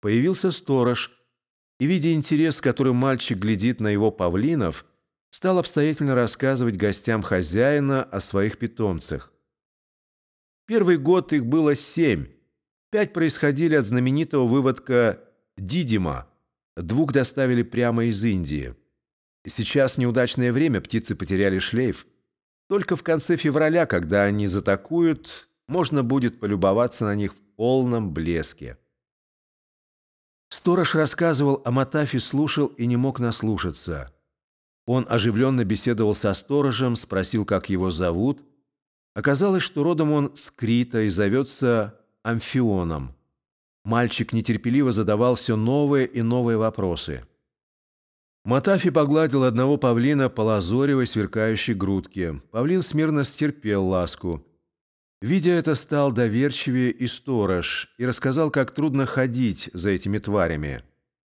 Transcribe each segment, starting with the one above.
Появился сторож, и, видя интерес, с которым мальчик глядит на его павлинов, стал обстоятельно рассказывать гостям хозяина о своих питомцах. Первый год их было семь. Пять происходили от знаменитого выводка Дидима. Двух доставили прямо из Индии. Сейчас неудачное время, птицы потеряли шлейф. Только в конце февраля, когда они затакуют, можно будет полюбоваться на них в полном блеске. Сторож рассказывал, а Матафи слушал и не мог наслушаться. Он оживленно беседовал со сторожем, спросил, как его зовут. Оказалось, что родом он с Крита и зовется Амфионом. Мальчик нетерпеливо задавал все новые и новые вопросы. Матафи погладил одного павлина по лазоревой сверкающей грудке. Павлин смирно стерпел ласку. Видя это, стал доверчивее и сторож, и рассказал, как трудно ходить за этими тварями.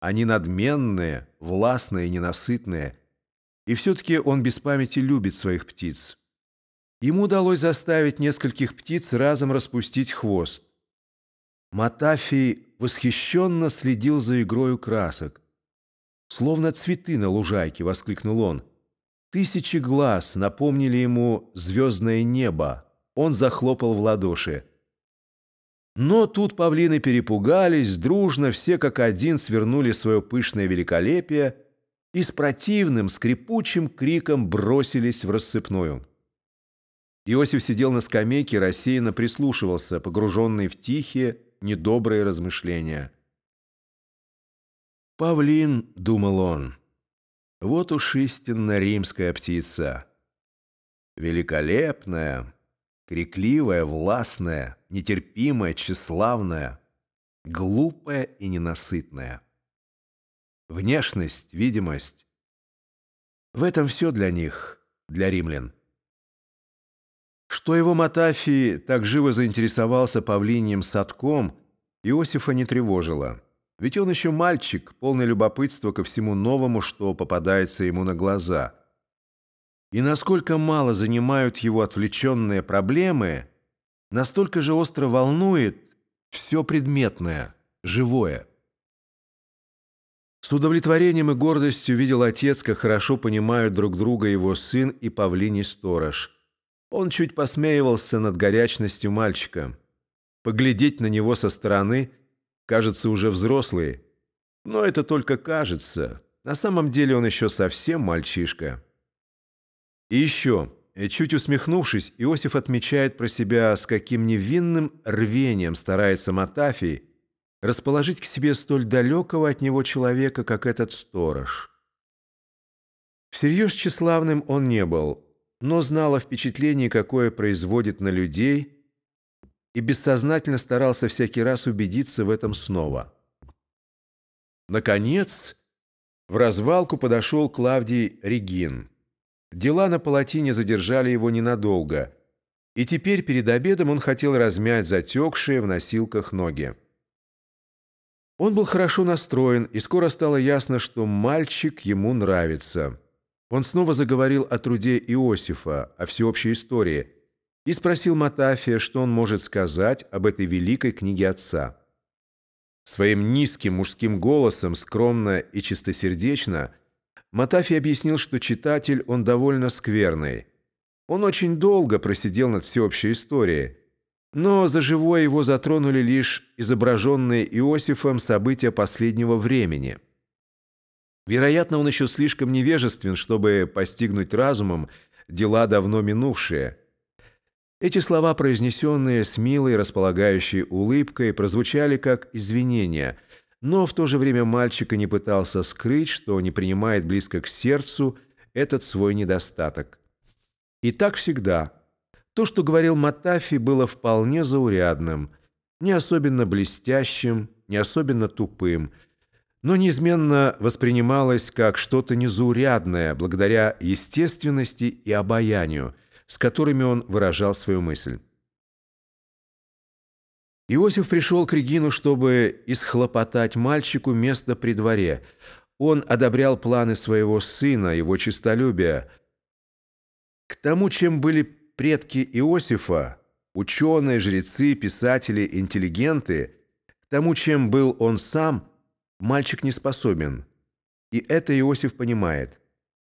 Они надменные, властные ненасытные. И все-таки он без памяти любит своих птиц. Ему удалось заставить нескольких птиц разом распустить хвост. Матафий восхищенно следил за игрою красок. «Словно цветы на лужайке!» — воскликнул он. Тысячи глаз напомнили ему звездное небо, он захлопал в ладоши. Но тут павлины перепугались, дружно, все как один свернули свое пышное великолепие и с противным, скрипучим криком бросились в рассыпную. Иосиф сидел на скамейке, рассеянно прислушивался, погруженный в тихие, недобрые размышления. «Павлин», — думал он, — «вот уж истинно римская птица. Великолепная, крикливая, властная, нетерпимая, тщеславная, глупая и ненасытная. Внешность, видимость — в этом все для них, для римлян. Что его Матафий так живо заинтересовался павлиньим садком, Иосифа не тревожило. Ведь он еще мальчик, полный любопытства ко всему новому, что попадается ему на глаза — и насколько мало занимают его отвлеченные проблемы, настолько же остро волнует все предметное, живое. С удовлетворением и гордостью видел отец, как хорошо понимают друг друга его сын и павлиний сторож. Он чуть посмеивался над горячностью мальчика. Поглядеть на него со стороны кажется уже взрослый, но это только кажется. На самом деле он еще совсем мальчишка. И еще, э, чуть усмехнувшись, Иосиф отмечает про себя, с каким невинным рвением старается Матафий расположить к себе столь далекого от него человека, как этот сторож. Всерьез тщеславным он не был, но знал о впечатлении, какое производит на людей, и бессознательно старался всякий раз убедиться в этом снова. Наконец, в развалку подошел Клавдий Регин – Дела на палатине задержали его ненадолго, и теперь перед обедом он хотел размять затекшие в носилках ноги. Он был хорошо настроен, и скоро стало ясно, что мальчик ему нравится. Он снова заговорил о труде Иосифа, о всеобщей истории, и спросил Матафия, что он может сказать об этой великой книге отца. Своим низким мужским голосом, скромно и чистосердечно – Матафий объяснил, что читатель он довольно скверный. Он очень долго просидел над всеобщей историей, но за живое его затронули лишь изображенные Иосифом события последнего времени. Вероятно, он еще слишком невежествен, чтобы постигнуть разумом дела давно минувшие. Эти слова, произнесенные с милой, располагающей улыбкой, прозвучали как извинения – но в то же время мальчика не пытался скрыть, что не принимает близко к сердцу этот свой недостаток. И так всегда. То, что говорил Матафи, было вполне заурядным, не особенно блестящим, не особенно тупым, но неизменно воспринималось как что-то незаурядное благодаря естественности и обаянию, с которыми он выражал свою мысль. Иосиф пришел к Регину, чтобы исхлопотать мальчику место при дворе. Он одобрял планы своего сына, его честолюбия. К тому, чем были предки Иосифа, ученые, жрецы, писатели, интеллигенты, К тому, чем был он сам, мальчик не способен. И это Иосиф понимает.